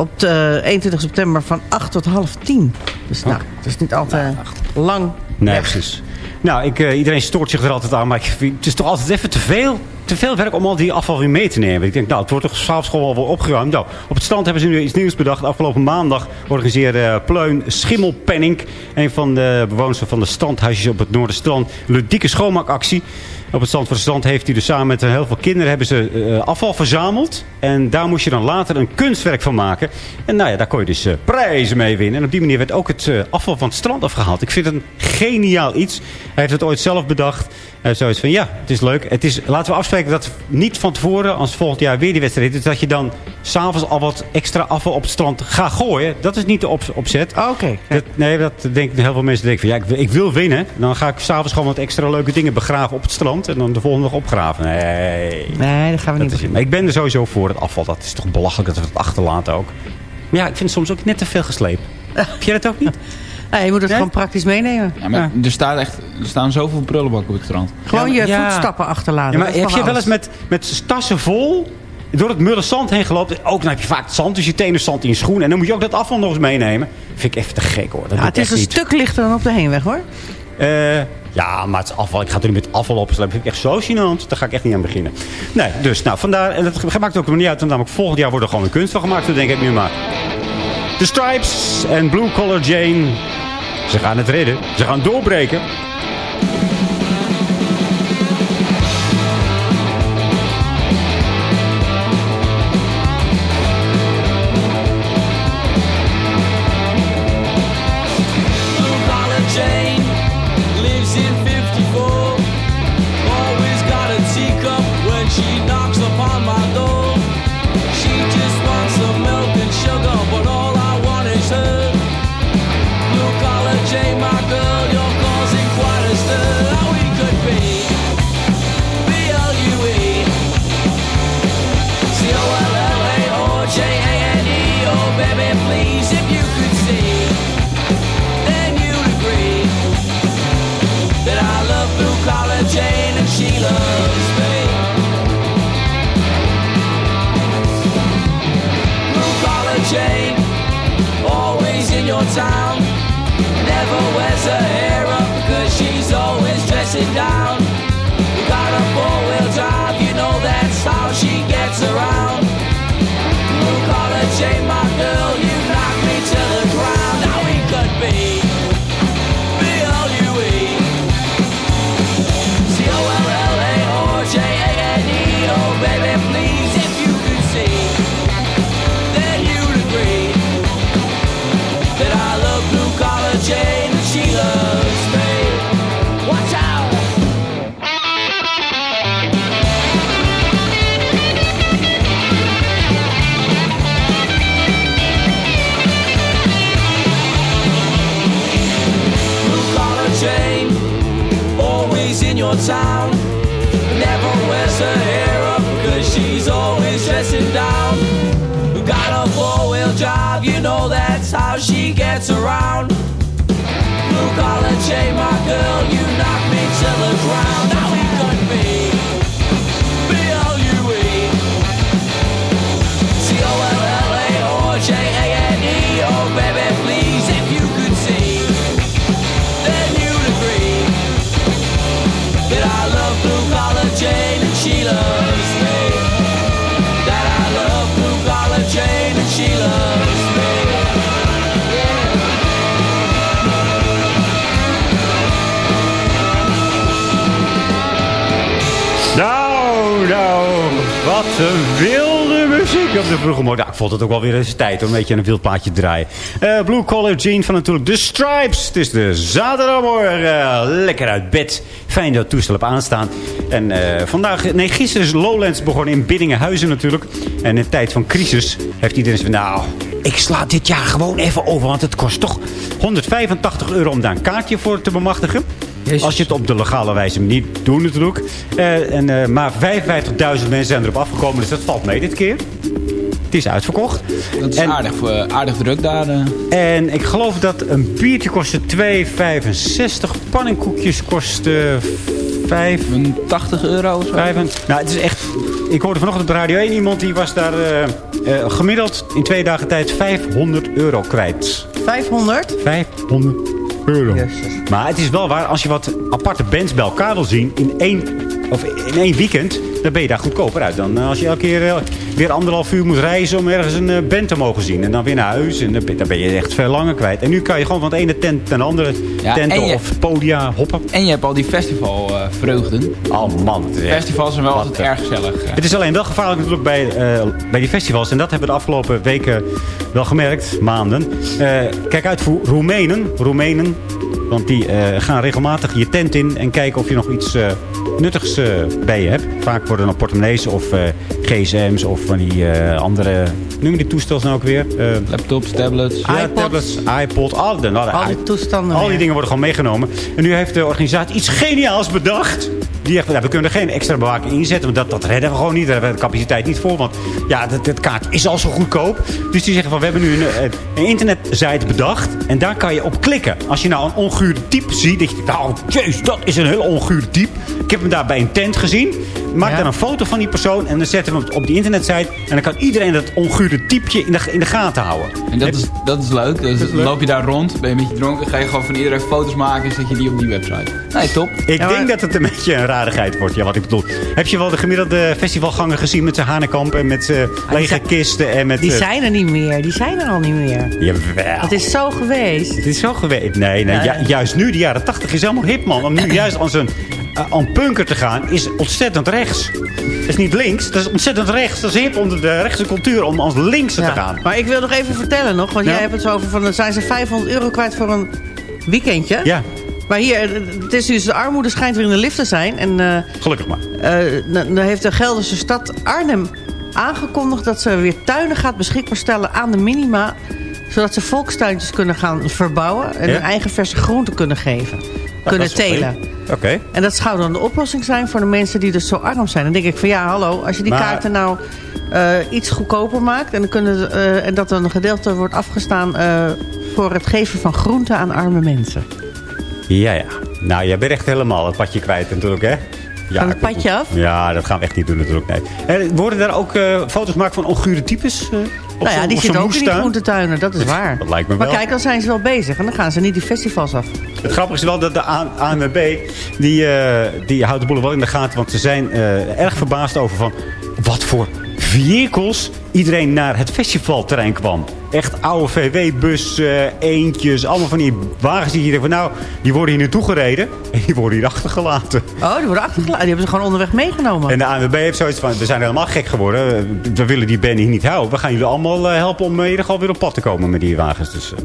op de 21 september van 8 tot half 10. Dus nou, het is niet altijd lang Nee, weg. precies. Nou, ik, eh, iedereen stoort zich er altijd aan, maar ik vind, het is toch altijd even te veel. te veel werk om al die afval weer mee te nemen. Ik denk, nou, het wordt toch s'avonds gewoon wel opgeruimd. Nou, op het strand hebben ze nu iets nieuws bedacht. Afgelopen maandag organiseerde eh, Pleun Schimmelpenning. Een van de bewoners van de strandhuisjes op het Noorderstrand. Een ludieke schoonmaakactie. Op het strand heeft hij dus samen met heel veel kinderen hebben ze eh, afval verzameld. En daar moest je dan later een kunstwerk van maken. En nou ja, daar kon je dus eh, prijzen mee winnen. En op die manier werd ook het eh, afval van het strand afgehaald. Ik vind het een geniaal iets. Hij heeft het ooit zelf bedacht. Heeft zoiets van, ja, het is leuk. Het is, laten we afspreken dat niet van tevoren, als volgend jaar weer die wedstrijd is, dat je dan s'avonds al wat extra afval op het strand gaat gooien. Dat is niet de op- opzet. Oké. Dat, nee, dat denken heel veel mensen denken van, ja, ik, wil- ik wil winnen. Dan ga ik s'avonds gewoon wat extra leuke dingen begraven op het strand. En dan de volgende dag opgraven. Nee. Nee, dat gaan we niet Dat ik ben er sowieso voor, het afval. Dat is toch belachelijk dat we het achterlaten ook. Maar ja, ik vind het soms ook net te veel gesleept. Heb jij dat ook niet? Nee, je moet het gewoon praktisch meenemen. Ja, maar er, staat echt, er staan zoveel prullenbakken op het strand. Gewoon je ja. voetstappen achterlaten. Ja, maar heb je wel eens met, met tassen vol door het mulle zand heen gelopen? Ook dan heb je vaak zand, dus je tenen zand in je schoen. En dan moet je ook dat afval nog eens meenemen. Vind ik even te gek hoor. Dat Ja, het is een niet. stuk lichter dan op de heenweg hoor. Eh, ja, maar het is afval. Ik ga er niet met afval opslepen. Dat vind ik echt zo gênant. Daar ga ik echt niet aan beginnen. Nee, dus nou, vandaar. En dat maakt ook niet uit. Want namelijk volgend jaar wordt er gewoon een kunst van gemaakt. Dat denk ik nu maar. De Stripes en Blue Collar Jane. Ze gaan het redden. Ze gaan doorbreken. Your town. Never wears her hair up because she's always dressing down. Got a four wheel drive, you know that's how she gets around. Blue collar Jane, my girl, you knock me to the ground. Wilde muziek op de vroege morgen. Ja, ik vond het ook wel weer eens tijd om een beetje een wild plaatje te draaien. Eh, Blue Collar Jean van natuurlijk The Stripes. Het is de zaterdagmorgen. Eh, lekker uit bed. Fijn dat toestel op aanstaan. En eh, vandaag, nee, gisteren is Lowlands begonnen in Biddingenhuizen natuurlijk. En in tijd van crisis heeft iedereen van, nou, ik sla dit jaar gewoon even over. Want het kost toch 185 euro om daar een kaartje voor te bemachtigen. Als je het op de legale wijze niet doet natuurlijk. Eh, en, eh, maar 55.000 mensen zijn erop afgekomen, dus dat valt mee dit keer. Het is uitverkocht. Dat is aardig, voor- aardig druk daar. eh. En ik geloof dat een biertje kostte 2,65. Pannenkoekjes kosten 85 euro of zo. nou, het is echt... Ik hoorde vanochtend op de Radio 1 iemand die was daar gemiddeld in twee dagen tijd 500 euro kwijt. 500? 500 euro. Maar het is wel waar, als je wat aparte bands bij elkaar wil zien... in één of in één weekend, dan ben je daar goedkoper uit. Dan eh, als je elke keer eh, weer anderhalf uur moet reizen om ergens een eh, band te mogen zien. En dan weer naar huis. En dan ben, je echt veel langer kwijt. En nu kan je gewoon van de ene tent naar de andere Ja, tent je- of podia hoppen. En je hebt al die festivalvreugden. oh man. Festivals zijn wel altijd erg gezellig. Het is alleen wel gevaarlijk natuurlijk bij, bij die festivals. En dat hebben we de afgelopen weken wel gemerkt, maanden. Kijk uit voor Roemenen. Roemenen. Want die eh, gaan regelmatig je tent in en kijken of je nog iets eh, nuttigs eh, bij je hebt. Vaak worden dan portemonnees of eh, gsm's of van die eh, andere... Noem je die toestellen nou ook weer? Eh, Laptops, tablets. ja, iPods. tablets, iPod, al, de, nou, de Al die toestanden al dingen worden gewoon meegenomen. En nu heeft de organisatie iets geniaals bedacht. Die we kunnen er geen extra bewaking inzetten. Want dat, dat redden we gewoon niet. Daar hebben we de capaciteit niet voor. Want ja, dat, dat kaart is al zo goedkoop. Dus die zeggen van, we hebben nu een, eh, een bedacht. En daar kan je op klikken. Als je nou een ongure type ziet. Dat je denkt, nou, jezus, dat is een heel ongure type. Ik heb hem daar bij een tent gezien. Maak Ja. daar een foto van die persoon. En dan zetten we hem op die internetsite. En dan kan iedereen dat ongure typeje in de, in de gaten houden. En dat is, dat is leuk. Dus dan loop je daar rond, ben je een beetje dronken, ga je gewoon van iedereen foto's maken en zet je die op die website. Nee, top. Ik Ja, maar- denk dat het een beetje een rarigheid wordt. Ja, wat ik bedoel. Heb je wel de gemiddelde festivalganger gezien met zijn hanenkamp en met zijn lege zijn- kisten en met... Die eh, zijn er niet meer. Die zijn er al niet meer. Jawel. Het is zo geweest. Het is zo geweest. Nee, nee ju- juist nu, de jaren 80 is helemaal hip, man. Om nu juist uh, aan punker te gaan, is ontzettend rechts. Dat is niet links, dat is ontzettend rechts. Dat is hip onder de rechtse cultuur om als linkse te gaan. Maar ik wil nog even vertellen nog. Want Ja. jij hebt het zo over van... Zijn ze 500 euro kwijt voor een weekendje. Ja, Maar hier, het is dus de armoede schijnt weer in de lift te zijn. En eh, gelukkig maar. eh, dan dan heeft de Gelderse stad Arnhem aangekondigd... dat ze weer tuinen gaat beschikbaar stellen aan de minima... zodat ze volkstuintjes kunnen gaan verbouwen... en Ja? hun eigen verse groenten kunnen geven. Kunnen telen. Oké. En dat zou dan de oplossing zijn voor de mensen die dus zo arm zijn. Dan denk ik van ja, hallo, als je die Maar- kaarten nou eh, iets goedkoper maakt... En, dan kunnen, eh, en dat dan een gedeelte wordt afgestaan eh, voor het geven van groenten aan arme mensen. Ja, ja. Nou, jij bent echt helemaal het padje kwijt natuurlijk, hè? Ja, we het padje af? Ja, dat gaan we echt niet doen natuurlijk. Nee. Eh, worden daar ook foto's gemaakt van ongure types? Nou ja, die zitten ook in die groentetuinen, dat is waar. Dat lijkt me maar kijk, dan zijn ze wel bezig en dan gaan ze niet die festivals af. Het grappige is wel dat de ANWB, die, eh, die houdt de boel wel in de gaten. Want ze zijn eh, erg verbaasd over van wat voor vehicles iedereen naar het festivalterrein kwam. Echt oude VW-bussen, eentjes, allemaal van die wagens die je denkt van nou, die worden hier naartoe gereden. En die worden hier achtergelaten. Oh, die worden achtergelaten. Die hebben ze gewoon onderweg meegenomen. En de ANWB heeft zoiets van, we zijn helemaal gek geworden. We willen die band hier niet houden. We gaan jullie allemaal eh, helpen om in ieder geval weer op pad te komen met die wagens. Dus, eh,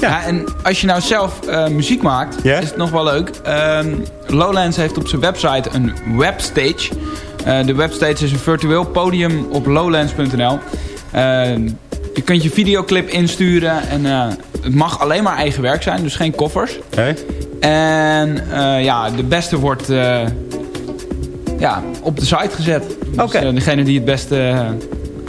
Ja. en als je nou zelf eh, muziek maakt, is het nog wel leuk. Ehm, Lowlands heeft op zijn website een webstage. Eh, de webstage is een virtueel podium op lowlands.nl. Ehm, je kunt je videoclip insturen en eh, het mag alleen maar eigen werk zijn, dus geen koffers. En eh, ja, de beste wordt eh, ja, op de site gezet. Dus, eh, degene die het beste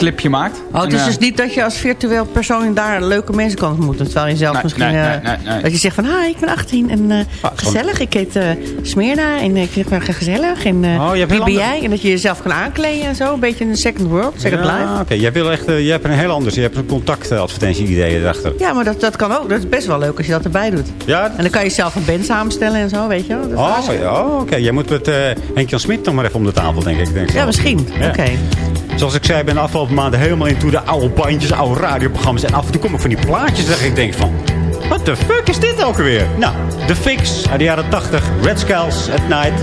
clipje maakt. Oh, het is eh, dus niet dat je als virtueel persoon daar leuke mensen kan ontmoeten. Terwijl je zelf Nee, misschien... nee, eh, nee. Dat je zegt van, ik ben 18 en eh, Ah, gezellig. Ik heet eh Smeerna en ik vind het gezellig. En eh, Oh, je wie ben ander- jij? En dat je jezelf kan aankleden en zo. Een beetje een second world, second Ja, life. Oké, jij wil echt, eh, jij hebt een heel anders. Je hebt een contactadvertentie-idee erachter. Ja, maar dat, dat kan ook. Dat is best wel leuk als je dat erbij doet. Ja? En dan kan je zelf een band samenstellen en zo, weet je wel. Oh, ja, oké. Jij moet met eh Henk-Jan Smit nog maar even om de tafel, denk ik. ik. Denk Ja, misschien. Ja. Oké. Zoals ik zei, ik ben de afgelopen maanden helemaal into de oude bandjes, oude radioprogramma's. En af en toe kom ik van die plaatjes dat ik denk van... What the fuck is dit ook weer? Nou, The Fix uit de jaren 80. Red Skulls at Night.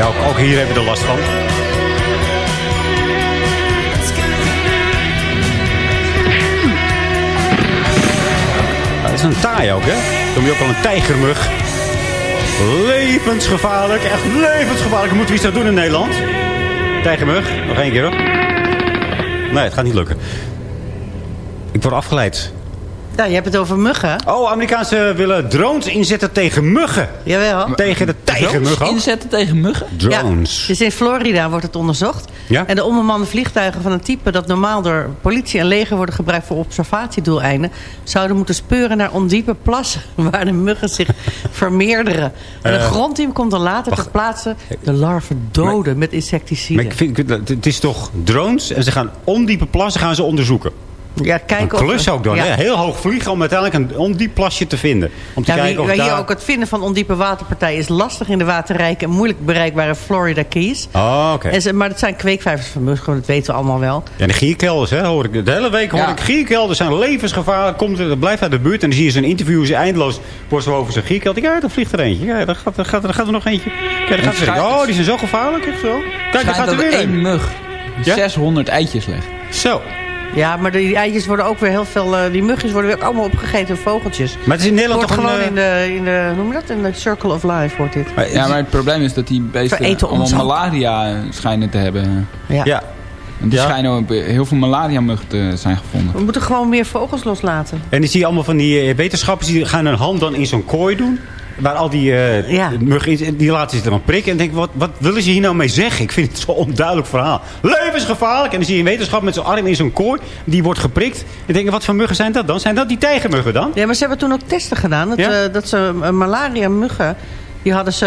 Ook hier hebben we er last van. Dat is een taai ook, hè? Dan je ook wel een tijgermug. Levensgevaarlijk, echt levensgevaarlijk. Moeten we iets aan doen in Nederland? Tijgermug, nog één keer hoor. Nee, het gaat niet lukken. Ik word afgeleid. Ja, je hebt het over muggen. Oh, Amerikaanse willen drones inzetten tegen muggen. Jawel. Tegen de tijgermug ook. Inzetten tegen muggen? Drones. Dus in Florida wordt het onderzocht. Ja? En de onbemande vliegtuigen van een type dat normaal door politie en leger worden gebruikt voor observatiedoeleinden, zouden moeten speuren naar ondiepe plassen waar de muggen zich vermeerderen. En een Eh, grondteam komt dan later ter plaatse de larven doden met Maar insecticiden. ik vind, het is toch drones en ze gaan ondiepe plassen gaan ze onderzoeken. Ja, kijken een of- klus ook dan. ja. Heel hoog vliegen om uiteindelijk een ondiep plasje te vinden. Om te Ja, kijken wie- of hier daar... ook het vinden van ondiepe waterpartijen is lastig in de waterrijke en moeilijk bereikbare Florida Keys. Oh, oké. En ze- maar dat zijn kweekvijvers van muggen, dat weten we allemaal wel. Ja, de gierkelders, hè, hoor ik. De hele week hoor Ja. ik gierkelders zijn levensgevaarlijk. Komt, er- dat blijft uit de buurt. En dan zie je zo'n interview, ze eindeloos wordt zo over zijn gierkelder. Ja, daar vliegt er eentje. Ja, daar gaat, daar gaat, daar gaat er nog eentje. Kijk, daar gaat er Oh, die zijn zo gevaarlijk. Echt zo. Kijk, daar gaat er weer één een. mug 600 eitjes legt. Zo. Ja, maar die eitjes worden ook weer heel veel... eh, die mugjes worden weer ook allemaal opgegeten door vogeltjes. Maar het is in Nederland wordt toch een, gewoon eh, in de, in de... Hoe noem je dat? In de circle of life wordt dit. Ja, maar het probleem is dat die beesten allemaal malaria eh, schijnen te hebben. Ja. Ja. En die Ja. schijnen ook heel veel malaria-muggen te zijn gevonden. We moeten gewoon meer vogels loslaten. En dan zie je allemaal van die eh, wetenschappers die gaan hun hand dan in zo'n kooi doen. Waar al die eh muggen in die laten zich er dan prikken. En denk ik, wat, wat willen ze hier nou mee zeggen? Ik vind het zo'n onduidelijk verhaal. Levensgevaarlijk. En dan zie je een wetenschap met zijn arm in zo'n kooi. Die wordt geprikt. En denk wat voor muggen zijn dat dan? Zijn dat die tijgermuggen dan? Ja, maar ze hebben toen ook testen gedaan. Dat, Ja? eh, dat ze eh, malaria-muggen... Die hadden ze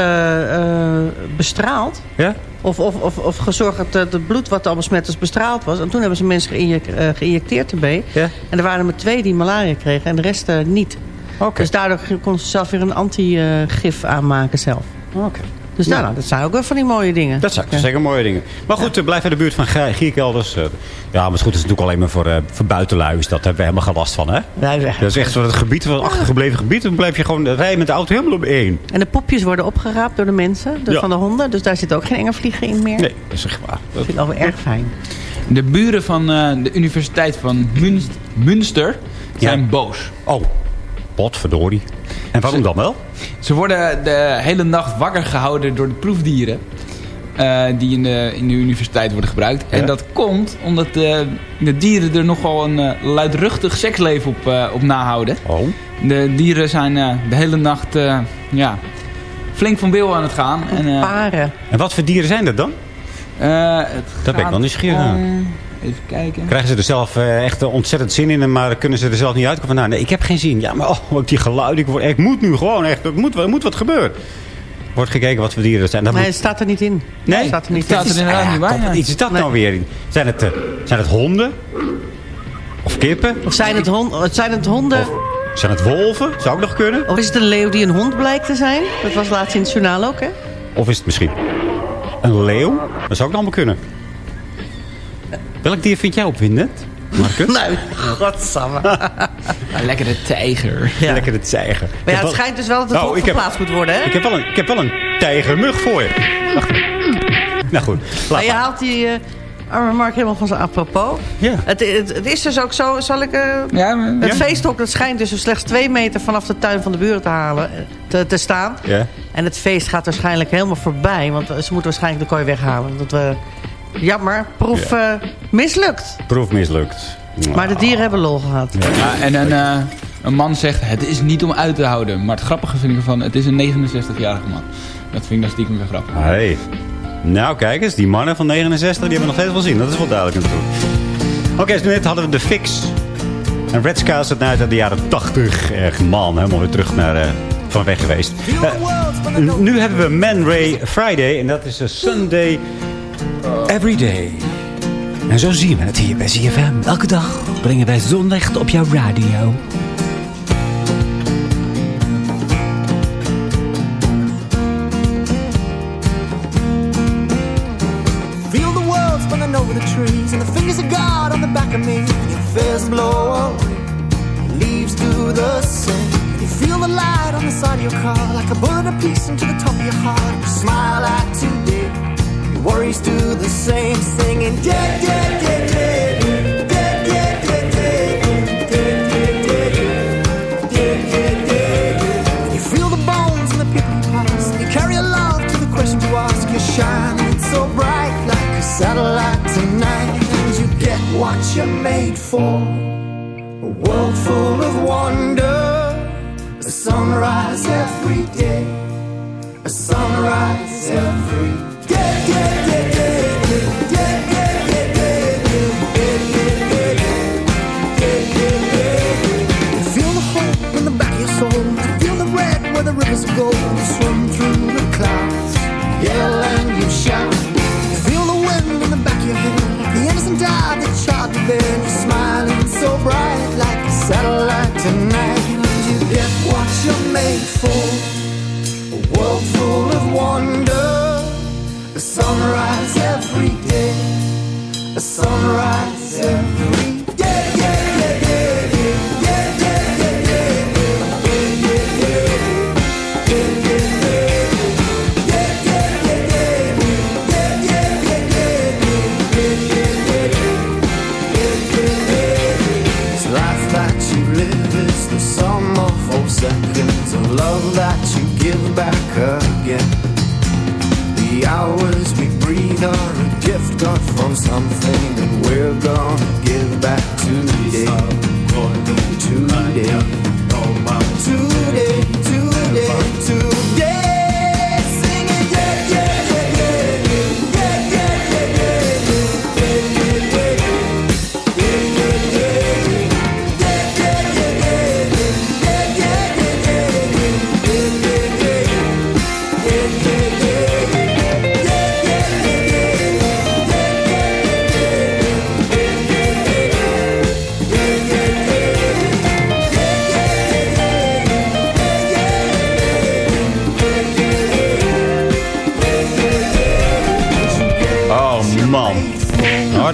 bestraald. Ja? Of, of, of, of gezorgd dat het bloed wat al besmet bestraald was. En toen hebben ze mensen geïnjec- geïnjecteerd erbij. Ja. En er waren er maar twee die malaria kregen en de rest eh, Dus daardoor konden ze zelf weer een anti-gif aanmaken zelf. Oké. Dus Ja. nou, dat zijn ook wel van die mooie dingen. Dat zijn zeker mooie dingen. Maar goed, eh, blijf in de buurt van gierkelders. eh. ja, maar het is goed, het is natuurlijk alleen maar voor, eh voor buitenlui. Dus dat hebben we helemaal geen last van, hè? Dat is echt zo het gebied, het achtergebleven gebied. Dan blijf je gewoon rijden met de auto helemaal op één. En de popjes worden opgeraapt door de mensen, Ja. van de honden. Dus daar zit ook geen enge vliegen in meer. Nee, dat is echt waar. Dat vind ik alweer erg fijn. De buren van eh, de Universiteit van Münst- Münster zijn boos. Oh, potverdorie. En waarom dan wel? Ze worden de hele nacht wakker gehouden door de proefdieren. eh, die in de, in de universiteit worden gebruikt. En dat komt omdat de, de dieren er nogal een eh, luidruchtig seksleven op, eh, op nahouden. Oh. De dieren zijn eh, de hele nacht eh, ja, flink van wil aan het gaan. En, eh, Paren. En wat voor dieren zijn dat dan? eh, Daar ben ik wel nieuwsgierig naar. Even kijken. Krijgen ze er zelf eh, echt eh, ontzettend zin in, maar kunnen ze er zelf niet uitkomen? Van, nou, nee, ik heb geen zin. Ja, maar oh, ook die geluiden. Ik, word, ik moet nu gewoon echt, er moet, er moet wat gebeuren. Wordt gekeken wat voor dieren het zijn. Dat Nee, moet- het staat er niet in. Nee, het staat er niet staat in. er inderdaad Ah, niet bij. kom, ja. Wat iets is dat nou weer? Zijn het, eh, zijn het honden? Of kippen? Of zijn het, hond, zijn het honden? Zijn het wolven? Zou ook nog kunnen. Of is het een leeuw die een hond blijkt te zijn? Dat was laatst in het journaal ook, hè? Een is het misschien een leeuw? Dat zou ook nog allemaal kunnen. Welk dier vind jij opwindend, Marcus? Nou, godsamme. Een lekkere tijger. Ja. Lekker de tijger. Maar ja, het wel- schijnt dus wel dat het Nou, heb- verplaatst moet worden, hè? Ik heb wel een, ik heb wel een tijgermug voor je. Wacht. Nou goed, laat Maar je haalt die eh, arme Mark helemaal van zijn apropos. Ja. Het, het, het is dus ook zo, zal ik... eh, Ja, maar- het ja. feesthok dat schijnt dus slechts twee meter vanaf de tuin van de buren te halen, eh, te, te staan. Ja. En het feest gaat waarschijnlijk helemaal voorbij, want eh, ze moeten waarschijnlijk de kooi weghalen. Dat we, jammer, proef eh, mislukt. Proef mislukt. Maar de dieren hebben lol gehad. Ja, en een, eh, een man zegt, het is niet om uit te houden. Maar het grappige vind ik ervan, het is een 69-jarige man. Dat vind ik dan stiekem weer grappig. Hey. Nou, kijk eens. Die mannen van 69, die hebben we nog steeds wel zien. Dat is wel duidelijk natuurlijk. Oké, dus net hadden we de fix. En Red Sky is het nou uit de jaren 80. Echt man, helemaal weer terug naar eh, van weg geweest. Nu hebben we Man Ray Friday. En dat is een Sunday Every Day. En zo zien we het hier bij ZFM. Elke dag brengen wij zonlicht op jouw radio. Feel the world spinning over the trees and the fingers of God on the back of me. And your fears blow away, leaves do the same. You feel the light on the side of your car like a bullet apiece into the top of your heart. You smile at Worries do the same, singing dead, dead, dead, dead. Shining so bright like a satellite tonight, and you get what you're made for. A world full of wonder, a sunrise every day, a sunrise every day. goes a gift or from something, and we're gone.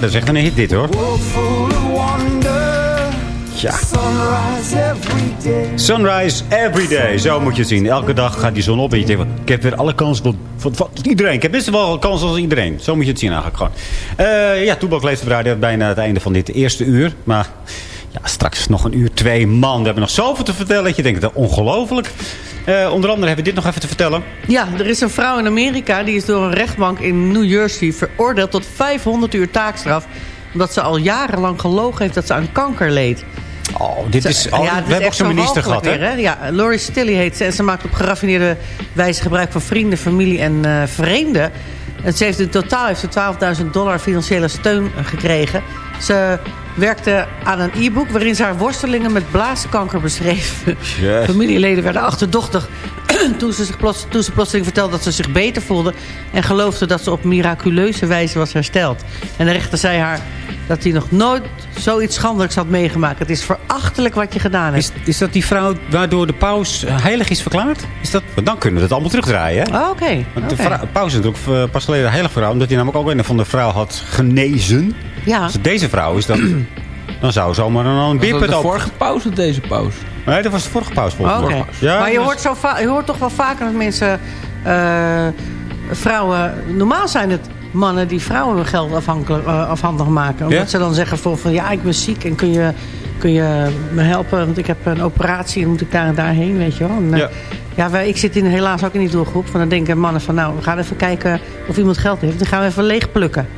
Dat is echt een hit dit, hoor. Ja. Sunrise every day. Zo moet je het zien. Elke dag gaat die zon op en je denkt van... Ik heb weer alle kansen van, van, van iedereen. Ik heb best wel kansen als iedereen. Zo moet je het zien eigenlijk gewoon. Eh, ja, Toebak op radio bijna het einde van dit eerste uur. Maar ja, straks nog een uur, twee man. We hebben nog zoveel te vertellen dat je denkt, dat ongelooflijk. Eh, onder andere hebben we dit nog even te vertellen. Ja, er is een vrouw in Amerika die is door een rechtbank in New Jersey veroordeeld tot 500 uur taakstraf. Omdat ze al jarenlang gelogen heeft dat ze aan kanker leed. Oh, dit is, oh, het we hebben ook zo'n zo minister gehad, hè? Ja, Lori Stilly heet ze. En ze maakt op geraffineerde wijze gebruik van vrienden, familie en eh, vreemden. En ze heeft in totaal heeft ze 12.000 dollar financiële steun eh, gekregen. Ze werkte aan een e-book waarin ze haar worstelingen met blaaskanker beschreef. Yes. Familieleden werden achterdochtig toen ze, zich plots, toen ze plotseling vertelde dat ze zich beter voelde... en geloofde dat ze op miraculeuze wijze was hersteld. En de rechter zei haar dat hij nog nooit zoiets schandelijks had meegemaakt. Het is verachtelijk wat je gedaan hebt. Is, is dat die vrouw waardoor de paus eh, heilig is verklaard? Is dat, want dan kunnen we dat allemaal terugdraaien? Oh, Oké. Want de paus is natuurlijk eh, pas geleden een heilig vrouw. Omdat hij namelijk ook een van de vrouw had genezen. Ja. Dus deze vrouw is dan... dan zou zomaar een, een Was dat bierput de op... vorige pauze of deze pauze? Nee, dat was de vorige volgens Oké. mij. Ja, maar je dus- hoort, zo je hoort toch wel vaker dat mensen... eh, vrouwen... Normaal zijn het mannen die vrouwen hun geld afhankelijk, eh, afhandig maken. Omdat Ja? ze dan zeggen van, van ja, ik ben ziek en kun je, kun je me helpen? Want ik heb een operatie en moet ik daar en daarheen, weet je wel. En, eh, Ja. ja, wij, ik zit in, helaas ook in die doelgroep. Van dan denken mannen van, nou, we gaan even kijken of iemand geld heeft. Dan gaan we even leeg plukken.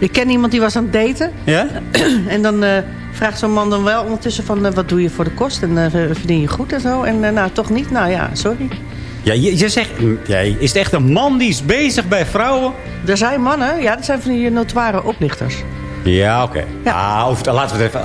Ik ken iemand die was aan het daten. Ja? En dan eh, vraagt zo'n man dan wel ondertussen van... eh, wat doe je voor de kost en eh, verdien je goed en zo? En nou, toch niet? Nou ja, sorry. Ja, je, je zegt... Jij is het echt een man die is bezig bij vrouwen? Er zijn mannen, ja, dat zijn van die notoire oplichters. Ja, oké. Ah, over- laten we het even